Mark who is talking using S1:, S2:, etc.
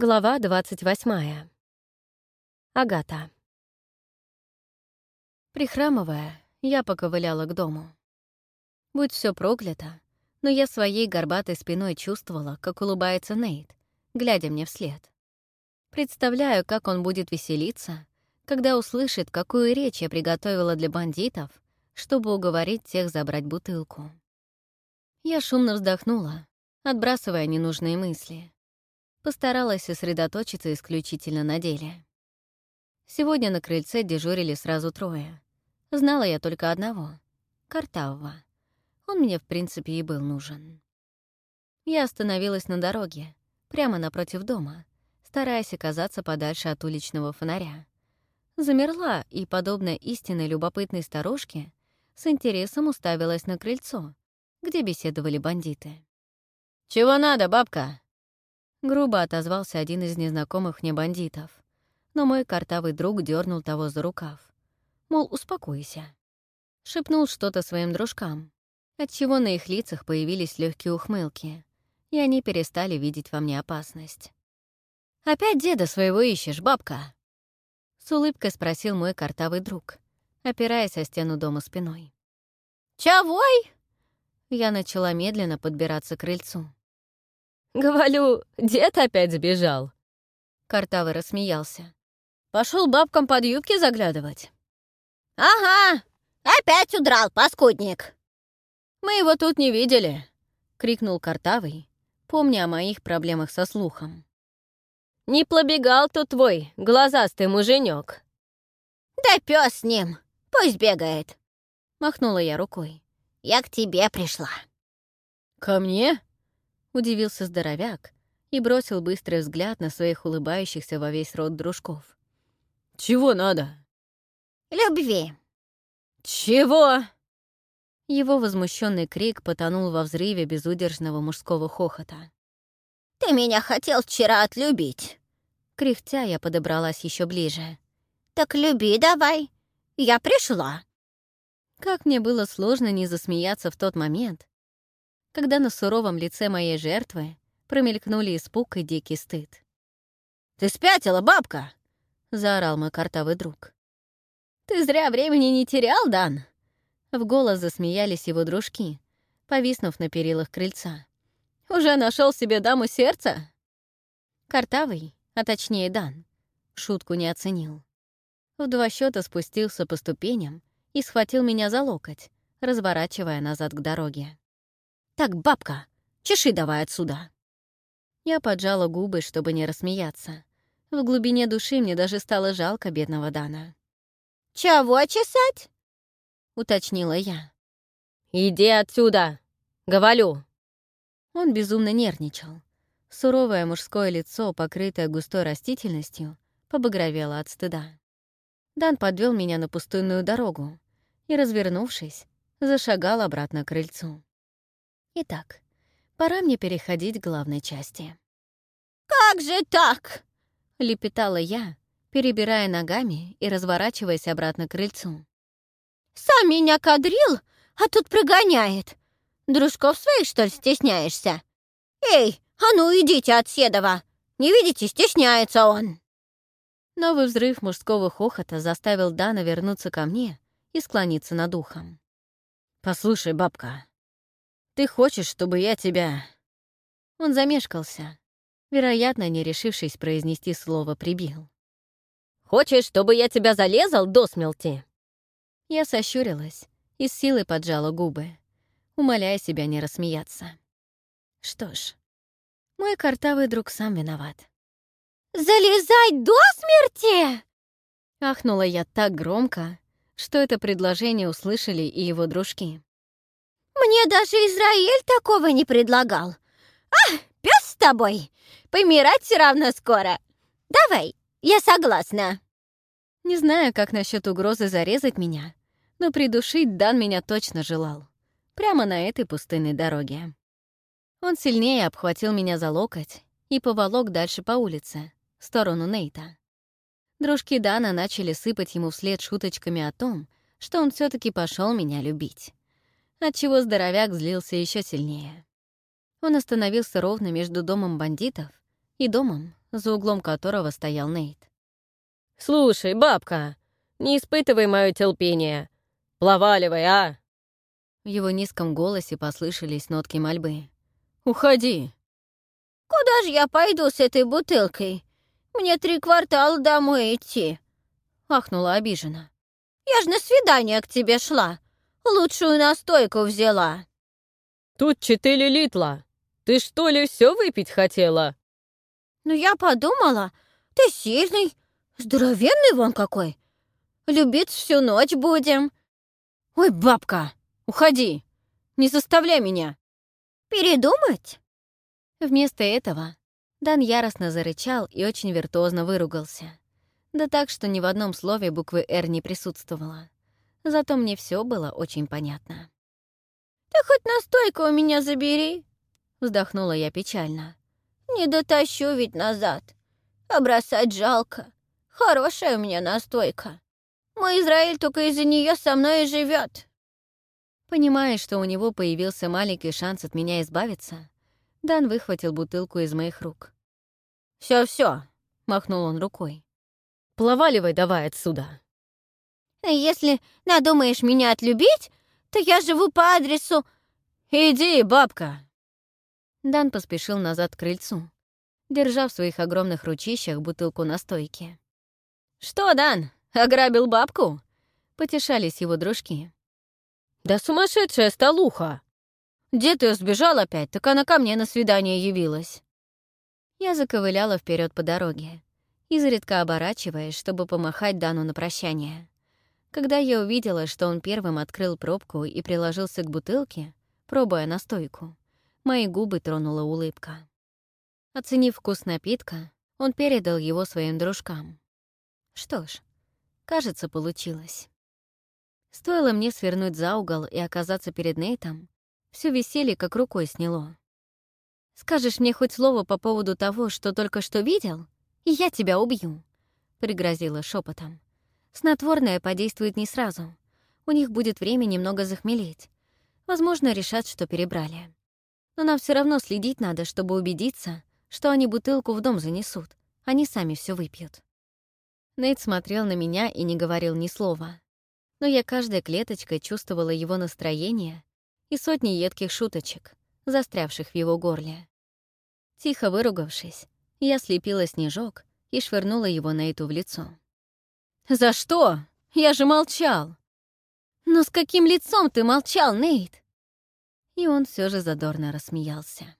S1: Глава 28. Агата. Прихрамывая, я поковыляла к дому. Будь все проклято, но я своей горбатой спиной чувствовала, как улыбается Нейт, глядя мне вслед. Представляю, как он будет веселиться, когда услышит, какую речь я приготовила для бандитов, чтобы уговорить тех забрать бутылку. Я шумно вздохнула, отбрасывая ненужные мысли — Постаралась сосредоточиться исключительно на деле. Сегодня на крыльце дежурили сразу трое. Знала я только одного — Картавва. Он мне, в принципе, и был нужен. Я остановилась на дороге, прямо напротив дома, стараясь оказаться подальше от уличного фонаря. Замерла и, подобно истинной любопытной старушке, с интересом уставилась на крыльцо, где беседовали бандиты. «Чего надо, бабка?» Грубо отозвался один из незнакомых мне бандитов. Но мой картавый друг дернул того за рукав. Мол, успокойся. Шепнул что-то своим дружкам, отчего на их лицах появились легкие ухмылки, и они перестали видеть во мне опасность. «Опять деда своего ищешь, бабка?» С улыбкой спросил мой картавый друг, опираясь о стену дома спиной. «Чавой?» Я начала медленно подбираться к крыльцу.
S2: Говорю, дед опять сбежал.
S1: Картавый рассмеялся. Пошел бабкам под юбки заглядывать.
S3: Ага, опять удрал, паскудник.
S1: Мы его тут не видели, крикнул Картавый, помня о моих проблемах со слухом.
S2: Не пробегал тут твой глазастый муженек.
S3: Да пес с ним, пусть бегает.
S1: Махнула я рукой.
S3: Я к тебе пришла.
S2: Ко мне?
S1: — удивился здоровяк и бросил быстрый взгляд на своих улыбающихся во весь рот дружков.
S2: «Чего надо?»
S3: «Любви».
S2: «Чего?»
S1: Его возмущенный крик потонул во взрыве безудержного мужского хохота.
S3: «Ты меня хотел вчера отлюбить!»
S1: Кряхтя я подобралась еще ближе.
S3: «Так люби давай! Я пришла!»
S1: Как мне было сложно не засмеяться в тот момент, когда на суровом лице моей жертвы промелькнули испуг и дикий стыд.
S2: «Ты спятила, бабка!»
S1: — заорал мой картовый друг.
S2: «Ты зря времени не терял, Дан!»
S1: В голос засмеялись его дружки, повиснув на перилах крыльца.
S2: «Уже нашел себе даму сердца?»
S1: Картавый, а точнее Дан, шутку не оценил. В два счета спустился по ступеням и схватил меня за локоть, разворачивая назад к дороге.
S2: «Так, бабка, чеши давай отсюда!»
S1: Я поджала губы, чтобы не рассмеяться. В глубине души мне даже стало жалко бедного Дана.
S3: «Чего чесать?»
S1: — уточнила я.
S2: «Иди отсюда! Говорю!»
S1: Он безумно нервничал. Суровое мужское лицо, покрытое густой растительностью, побагровело от стыда. Дан подвел меня на пустынную дорогу и, развернувшись, зашагал обратно к крыльцу. Итак, пора мне переходить к главной части.
S3: «Как же так?»
S1: — лепетала я, перебирая ногами и разворачиваясь обратно к крыльцу.
S3: «Сам меня кадрил, а тут прогоняет. Дружков своих, что ли, стесняешься? Эй, а ну идите от Седова! Не видите, стесняется он!»
S1: Новый взрыв мужского хохота заставил Дана вернуться ко мне и склониться над ухом.
S2: «Послушай, бабка, ты хочешь, чтобы я тебя...»
S1: Он замешкался, вероятно, не решившись произнести слово «прибил».
S2: «Хочешь, чтобы я тебя залезал до смелти?»
S1: Я сощурилась и с силой поджала губы, умоляя себя не рассмеяться. Что ж, мой картавый друг сам виноват.
S3: Залезай до смерти?»
S1: Ахнула я так громко, что это предложение услышали и его дружки.
S3: Мне даже Израиль такого не предлагал. А, пес с тобой! Помирать все равно скоро. Давай, я согласна.
S1: Не знаю, как насчет угрозы зарезать меня, но придушить Дан меня точно желал. Прямо на этой пустынной дороге. Он сильнее обхватил меня за локоть и поволок дальше по улице, в сторону Нейта. Дружки Дана начали сыпать ему вслед шуточками о том, что он все таки пошел меня любить отчего здоровяк злился еще сильнее. Он остановился ровно между домом бандитов и домом, за углом которого стоял Нейт.
S2: «Слушай, бабка, не испытывай мое терпение. Плаваливай, а!»
S1: В его низком голосе послышались нотки мольбы. «Уходи!»
S3: «Куда же я пойду с этой бутылкой? Мне три квартала домой идти!» — ахнула обиженно. «Я же на свидание к тебе шла, Лучшую настойку взяла.
S2: Тут четыре литла. Ты что ли все выпить хотела?
S3: Ну, я подумала, ты сильный, здоровенный вон какой. Любить всю ночь будем.
S1: Ой, бабка, уходи. Не заставляй меня.
S3: Передумать?
S1: Вместо этого Дан яростно зарычал и очень виртуозно выругался. Да так, что ни в одном слове буквы «Р» не присутствовало зато мне все было очень понятно.
S3: «Ты хоть настойку у меня забери!» — вздохнула я печально. «Не дотащу ведь назад. А Обросать жалко. Хорошая у меня настойка. Мой Израиль только из-за нее со мной и живет.
S1: Понимая, что у него появился маленький шанс от меня избавиться, Дан выхватил бутылку из моих рук.
S2: «Все-все», —
S1: махнул он рукой.
S2: «Плаваливай давай отсюда!»
S3: Если надумаешь меня отлюбить, то я живу по адресу...»
S2: «Иди, бабка!»
S1: Дан поспешил назад к крыльцу, держа в своих огромных ручищах бутылку настойки.
S2: «Что, Дан, ограбил бабку?»
S1: — потешались его дружки.
S2: «Да сумасшедшая столуха! Дед ее сбежал опять, так она ко мне на свидание явилась».
S1: Я заковыляла вперед по дороге, изредка оборачиваясь, чтобы помахать Дану на прощание. Когда я увидела, что он первым открыл пробку и приложился к бутылке, пробуя настойку, мои губы тронула улыбка. Оценив вкус напитка, он передал его своим дружкам. Что ж, кажется, получилось. Стоило мне свернуть за угол и оказаться перед Нейтом, все веселье как рукой сняло. «Скажешь мне хоть слово по поводу того, что только что видел, и я тебя убью», — пригрозила шепотом. Снотворное подействует не сразу. У них будет время немного захмелеть. Возможно, решат, что перебрали. Но нам все равно следить надо, чтобы убедиться, что они бутылку в дом занесут. Они сами все выпьют. Нейт смотрел на меня и не говорил ни слова. Но я каждой клеточкой чувствовала его настроение и сотни едких шуточек, застрявших в его горле. Тихо выругавшись, я слепила снежок и швырнула его Нейту в лицо.
S2: «За что? Я же молчал!»
S3: «Но с каким лицом ты молчал, Нейт?»
S1: И он все же задорно рассмеялся.